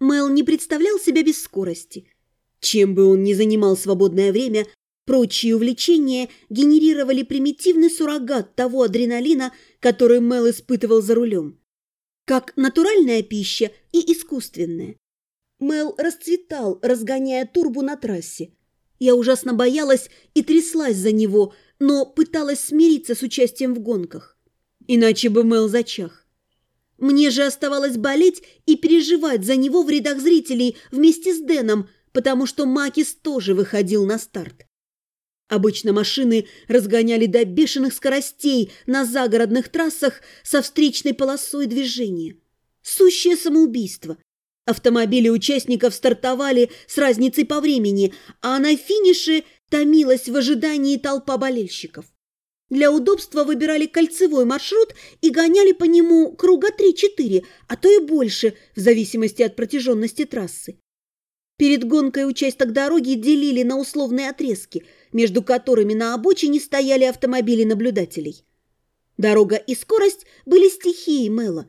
Мел не представлял себя без скорости. Чем бы он ни занимал свободное время, прочие увлечения генерировали примитивный суррогат того адреналина, который Мел испытывал за рулем. Как натуральная пища и искусственная. Мел расцветал, разгоняя турбу на трассе. Я ужасно боялась и тряслась за него, но пыталась смириться с участием в гонках. Иначе бы Мел зачах. Мне же оставалось болеть и переживать за него в рядах зрителей вместе с Дэном, потому что Макис тоже выходил на старт. Обычно машины разгоняли до бешеных скоростей на загородных трассах со встречной полосой движения. Сущее самоубийство. Автомобили участников стартовали с разницей по времени, а на финише томилась в ожидании толпа болельщиков. Для удобства выбирали кольцевой маршрут и гоняли по нему круга 3-4, а то и больше, в зависимости от протяженности трассы. Перед гонкой участок дороги делили на условные отрезки, между которыми на обочине стояли автомобили наблюдателей. Дорога и скорость были стихией Мэла.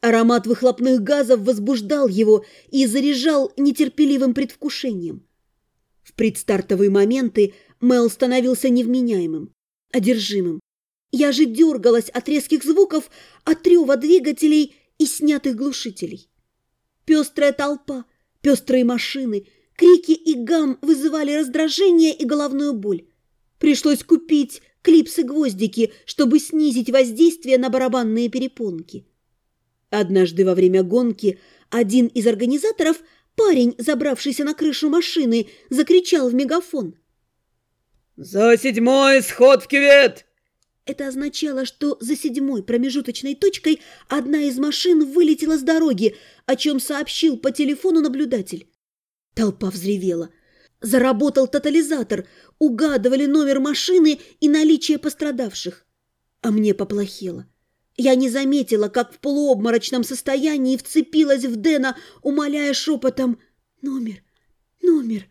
Аромат выхлопных газов возбуждал его и заряжал нетерпеливым предвкушением. В предстартовые моменты Мэл становился невменяемым одержимым. Я же дергалась от резких звуков, от рева двигателей и снятых глушителей. Пестрая толпа, пестрые машины, крики и гам вызывали раздражение и головную боль. Пришлось купить клипсы-гвоздики, чтобы снизить воздействие на барабанные перепонки. Однажды во время гонки один из организаторов, парень, забравшийся на крышу машины, закричал в мегафон – «За седьмой сход в кювет!» Это означало, что за седьмой промежуточной точкой одна из машин вылетела с дороги, о чем сообщил по телефону наблюдатель. Толпа взревела. Заработал тотализатор, угадывали номер машины и наличие пострадавших. А мне поплохело. Я не заметила, как в полуобморочном состоянии вцепилась в Дэна, умоляя шепотом «Номер, номер».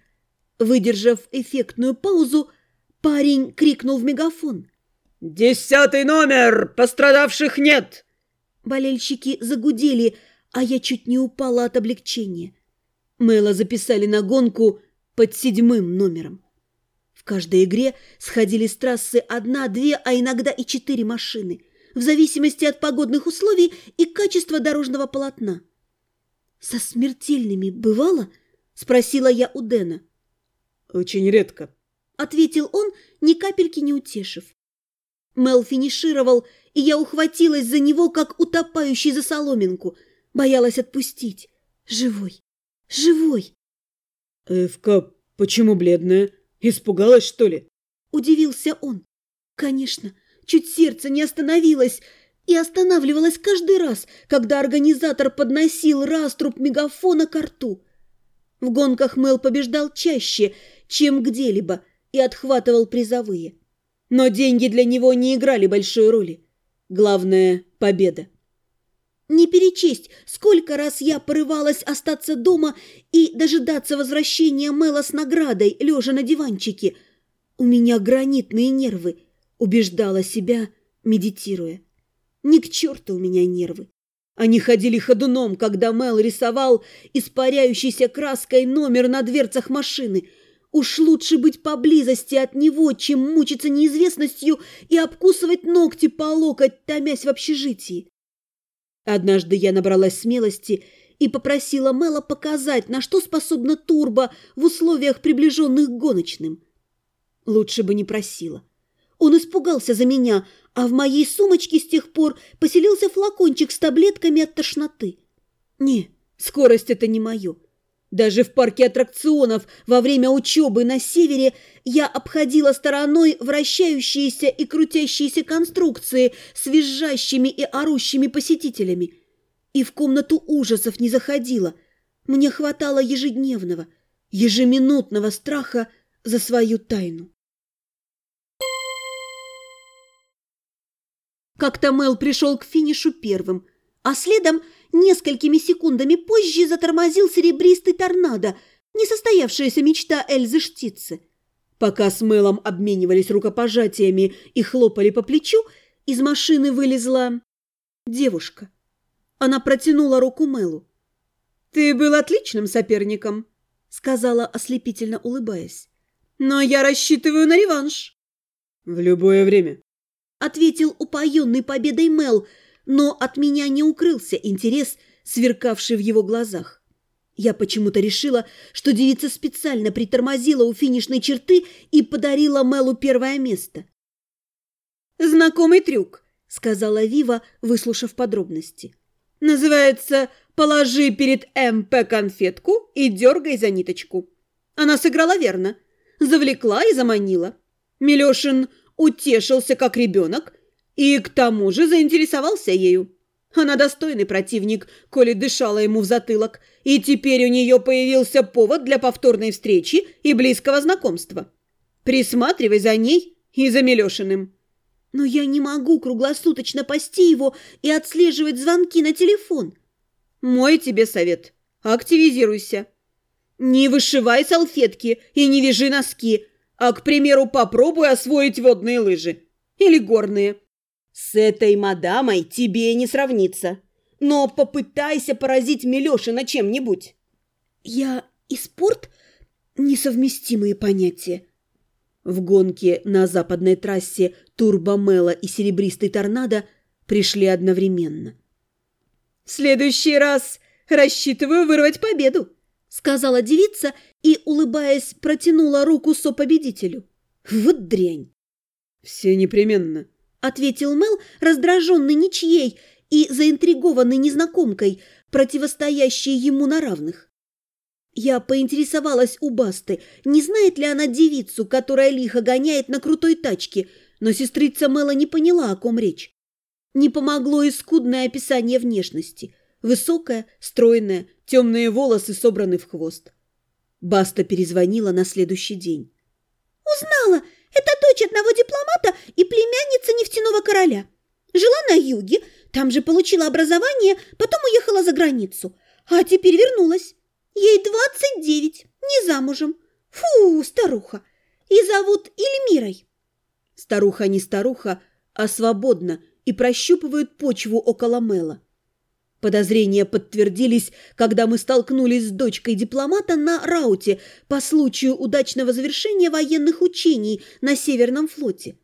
Выдержав эффектную паузу, Парень крикнул в мегафон. «Десятый номер! Пострадавших нет!» Болельщики загудели, а я чуть не упала от облегчения. Мэла записали на гонку под седьмым номером. В каждой игре сходили с трассы одна, две, а иногда и четыре машины, в зависимости от погодных условий и качества дорожного полотна. «Со смертельными бывало?» – спросила я у Дэна. «Очень редко», ответил он, ни капельки не утешив. Мел финишировал, и я ухватилась за него, как утопающий за соломинку. Боялась отпустить. Живой, живой. «Эвка, почему бледная? Испугалась, что ли?» Удивился он. «Конечно, чуть сердце не остановилось» и останавливалось каждый раз, когда организатор подносил раструб мегафона к рту. В гонках Мел побеждал чаще, чем где-либо – и отхватывал призовые. Но деньги для него не играли большой роли. Главное – победа. Не перечесть, сколько раз я порывалась остаться дома и дожидаться возвращения Мэла с наградой, лежа на диванчике. У меня гранитные нервы, убеждала себя, медитируя. Ни к черту у меня нервы. Они ходили ходуном, когда Мэл рисовал испаряющейся краской номер на дверцах машины – Уж лучше быть поблизости от него, чем мучиться неизвестностью и обкусывать ногти по локоть, томясь в общежитии. Однажды я набралась смелости и попросила Мэла показать, на что способна турбо в условиях, приближенных к гоночным. Лучше бы не просила. Он испугался за меня, а в моей сумочке с тех пор поселился флакончик с таблетками от тошноты. Не, скорость это не мое. Даже в парке аттракционов во время учебы на севере я обходила стороной вращающиеся и крутящиеся конструкции с визжащими и орущими посетителями. И в комнату ужасов не заходила. Мне хватало ежедневного, ежеминутного страха за свою тайну. Как-то Мел пришел к финишу первым, а следом – Несколькими секундами позже затормозил серебристый торнадо, несостоявшаяся мечта Эльзы Штицы. Пока с Мелом обменивались рукопожатиями и хлопали по плечу, из машины вылезла девушка. Она протянула руку Мелу. «Ты был отличным соперником», — сказала, ослепительно улыбаясь. «Но я рассчитываю на реванш». «В любое время», — ответил упоенный победой Мел, но от меня не укрылся интерес, сверкавший в его глазах. Я почему-то решила, что девица специально притормозила у финишной черты и подарила Мелу первое место. «Знакомый трюк», — сказала Вива, выслушав подробности. «Называется «Положи перед МП конфетку и дергай за ниточку». Она сыграла верно, завлекла и заманила. Милешин утешился как ребенок и к тому же заинтересовался ею. Она достойный противник, коли дышала ему в затылок, и теперь у нее появился повод для повторной встречи и близкого знакомства. Присматривай за ней и за Милешиным. Но я не могу круглосуточно пасти его и отслеживать звонки на телефон. Мой тебе совет. Активизируйся. Не вышивай салфетки и не вяжи носки, а, к примеру, попробуй освоить водные лыжи. Или горные. С этой мадамой тебе не сравниться. Но попытайся поразить Милешина чем-нибудь. Я и спорт – несовместимые понятия. В гонке на западной трассе Турбомела и Серебристый Торнадо пришли одновременно. «В следующий раз рассчитываю вырвать победу», – сказала девица и, улыбаясь, протянула руку сопобедителю. «Вот дрянь!» «Все непременно», – ответил Мел, раздраженный ничьей и заинтригованный незнакомкой, противостоящей ему на равных. Я поинтересовалась у Басты, не знает ли она девицу, которая лихо гоняет на крутой тачке, но сестрица Мэла не поняла, о ком речь. Не помогло и скудное описание внешности. Высокая, стройная, темные волосы собраны в хвост. Баста перезвонила на следующий день. «Узнала! Это дочь одного дипломата и племянница нефтяного короля. Жила на юге, там же получила образование, потом уехала за границу, а теперь вернулась. Ей двадцать девять, не замужем. Фу, старуха! И зовут Эльмирой. Старуха не старуха, а свободна и прощупывает почву около Мэла. Подозрения подтвердились, когда мы столкнулись с дочкой дипломата на рауте по случаю удачного завершения военных учений на Северном флоте.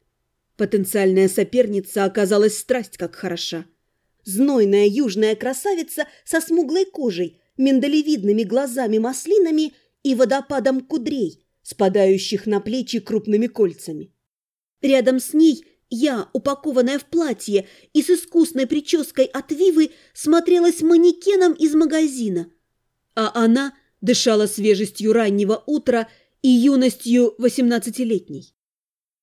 Потенциальная соперница оказалась страсть как хороша. Знойная южная красавица со смуглой кожей – миндалевидными глазами-маслинами и водопадом кудрей, спадающих на плечи крупными кольцами. Рядом с ней я, упакованная в платье и с искусной прической от Вивы, смотрелась манекеном из магазина, а она дышала свежестью раннего утра и юностью восемнадцатилетней.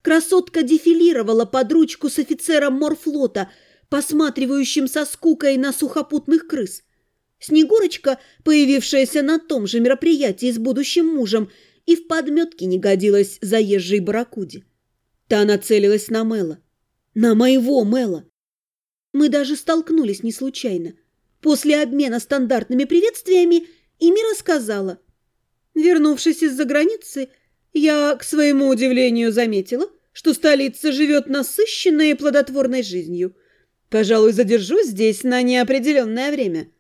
Красотка дефилировала под ручку с офицером морфлота, посматривающим со скукой на сухопутных крыс – Снегурочка, появившаяся на том же мероприятии с будущим мужем, и в подметке не годилась заезжей барракуде. Та нацелилась на Мэла. На моего Мэла. Мы даже столкнулись не случайно. После обмена стандартными приветствиями Ими рассказала. Вернувшись из-за границы, я, к своему удивлению, заметила, что столица живет насыщенной и плодотворной жизнью. Пожалуй, задержусь здесь на неопределенное время.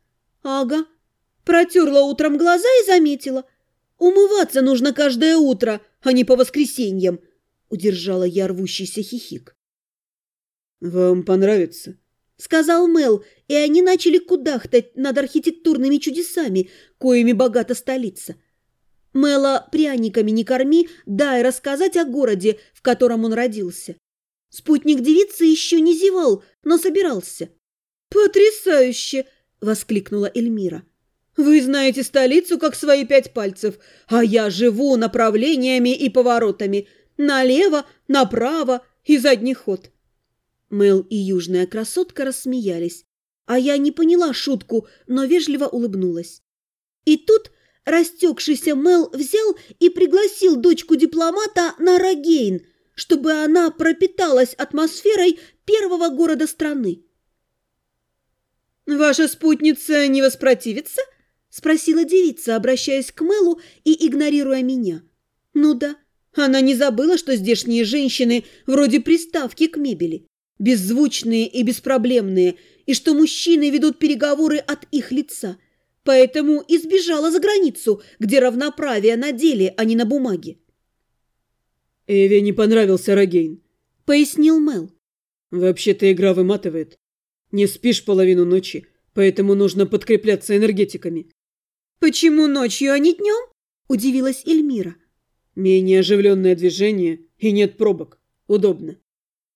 «Ага». Протерла утром глаза и заметила. «Умываться нужно каждое утро, а не по воскресеньям», — удержала я рвущийся хихик. «Вам понравится?» — сказал Мел, и они начали кудахтать над архитектурными чудесами, коими богата столица. Мела пряниками не корми, дай рассказать о городе, в котором он родился. Спутник девицы еще не зевал, но собирался. «Потрясающе!» воскликнула Эльмира. «Вы знаете столицу, как свои пять пальцев, а я живу направлениями и поворотами. Налево, направо и задний ход». Мэл и южная красотка рассмеялись, а я не поняла шутку, но вежливо улыбнулась. И тут растекшийся Мэл взял и пригласил дочку дипломата на Рогейн, чтобы она пропиталась атмосферой первого города страны. «Ваша спутница не воспротивится?» – спросила девица, обращаясь к Мэлу и игнорируя меня. «Ну да, она не забыла, что здешние женщины вроде приставки к мебели, беззвучные и беспроблемные, и что мужчины ведут переговоры от их лица. поэтому избежала за границу, где равноправие на деле, а не на бумаге. «Эве не понравился Рогейн», — пояснил Мел. «Вообще-то игра выматывает. Не спишь половину ночи, поэтому нужно подкрепляться энергетиками». «Почему ночью, а не днем?» – удивилась Эльмира. «Менее оживленное движение и нет пробок. Удобно».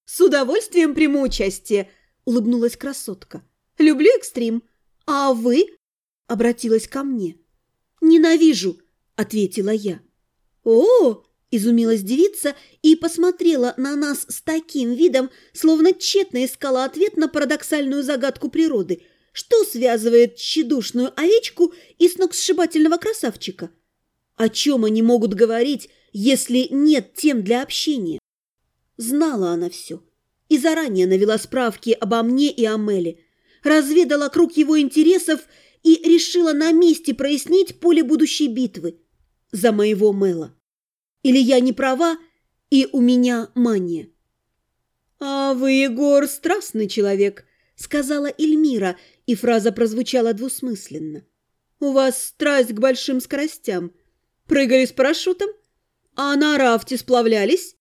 «С удовольствием приму участие», – улыбнулась красотка. «Люблю экстрим. А вы?» – обратилась ко мне. «Ненавижу», – ответила я. «О, Изумилась девица и посмотрела на нас с таким видом, словно тщетно искала ответ на парадоксальную загадку природы. Что связывает тщедушную овечку и сногсшибательного красавчика? О чем они могут говорить, если нет тем для общения? Знала она все и заранее навела справки обо мне и о Меле, разведала круг его интересов и решила на месте прояснить поле будущей битвы за моего Мела. Или я не права, и у меня мания? «А вы, Егор, страстный человек», — сказала Эльмира, и фраза прозвучала двусмысленно. «У вас страсть к большим скоростям. Прыгали с парашютом? А на рафте сплавлялись?»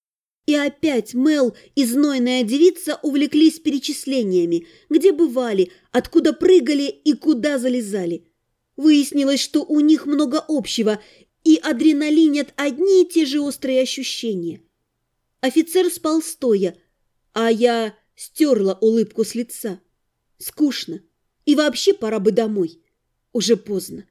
И опять Мел и знойная девица увлеклись перечислениями, где бывали, откуда прыгали и куда залезали. Выяснилось, что у них много общего, и адреналинят одни и те же острые ощущения. Офицер спал стоя, а я стерла улыбку с лица. Скучно. И вообще пора бы домой. Уже поздно.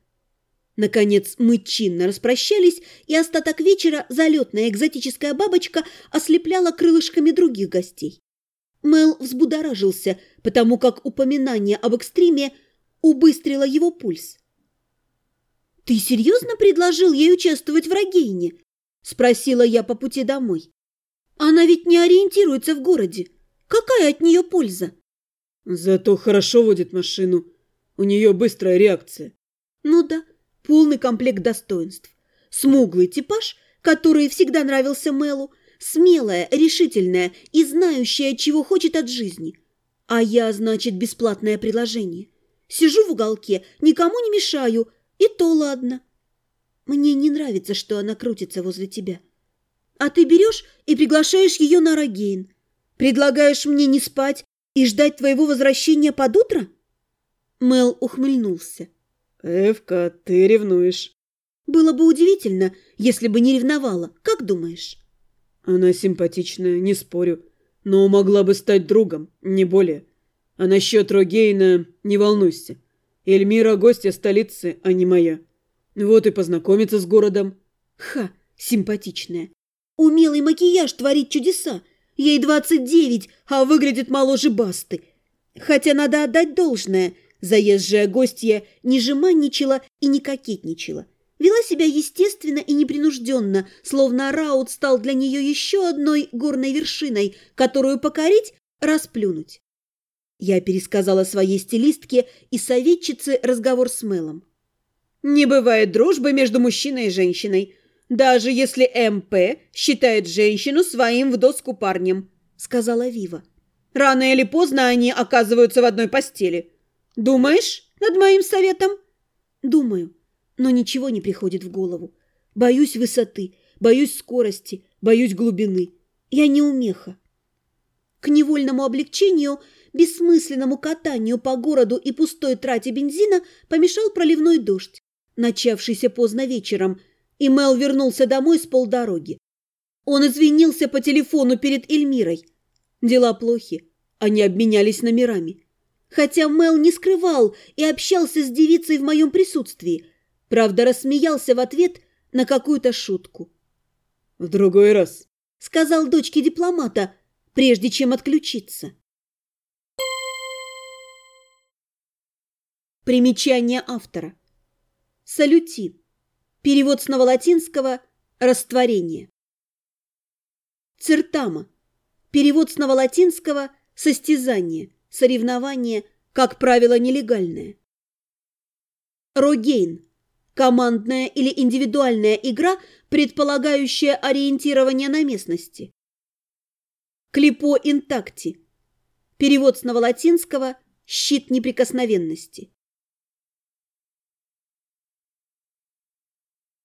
Наконец мы чинно распрощались, и остаток вечера залетная экзотическая бабочка ослепляла крылышками других гостей. Мел взбудоражился, потому как упоминание об экстриме убыстрило его пульс. «Ты серьезно предложил ей участвовать в Рогейне?» – спросила я по пути домой. «Она ведь не ориентируется в городе. Какая от нее польза?» «Зато хорошо водит машину. У нее быстрая реакция». «Ну да, полный комплект достоинств. Смуглый типаж, который всегда нравился Мелу, смелая, решительная и знающая, чего хочет от жизни. А я, значит, бесплатное предложение. Сижу в уголке, никому не мешаю, и то ладно. Мне не нравится, что она крутится возле тебя. А ты берешь и приглашаешь ее на Рогейн. Предлагаешь мне не спать и ждать твоего возвращения под утро? Мел ухмыльнулся. Эвка, ты ревнуешь. Было бы удивительно, если бы не ревновала. Как думаешь? Она симпатичная, не спорю. Но могла бы стать другом, не более. А насчет Рогейна не волнуйся. Эльмира – гостья столицы, а не моя. Вот и познакомиться с городом. Ха, симпатичная. Умелый макияж творит чудеса. Ей двадцать девять, а выглядит моложе Басты. Хотя надо отдать должное. Заезжая гостья не жеманничала и не кокетничала. Вела себя естественно и непринужденно, словно Раут стал для нее еще одной горной вершиной, которую покорить – расплюнуть. Я пересказала своей стилистке и советчице разговор с Мелом. «Не бывает дружбы между мужчиной и женщиной, даже если МП считает женщину своим в доску парнем», — сказала Вива. «Рано или поздно они оказываются в одной постели. Думаешь над моим советом?» «Думаю, но ничего не приходит в голову. Боюсь высоты, боюсь скорости, боюсь глубины. Я не умеха». К невольному облегчению – бессмысленному катанию по городу и пустой трате бензина помешал проливной дождь, начавшийся поздно вечером, и Мел вернулся домой с полдороги. Он извинился по телефону перед Эльмирой. Дела плохи, они обменялись номерами. Хотя Мел не скрывал и общался с девицей в моем присутствии, правда, рассмеялся в ответ на какую-то шутку. «В другой раз», — сказал дочке дипломата, прежде чем отключиться. Примечание автора. Салюти. Перевод с новолатинского «растворение». Цертама. Перевод с новолатинского «состязание», «соревнование», как правило, нелегальное. Рогейн. Командная или индивидуальная игра, предполагающая ориентирование на местности. Клипо интакти. Перевод с новолатинского «щит неприкосновенности».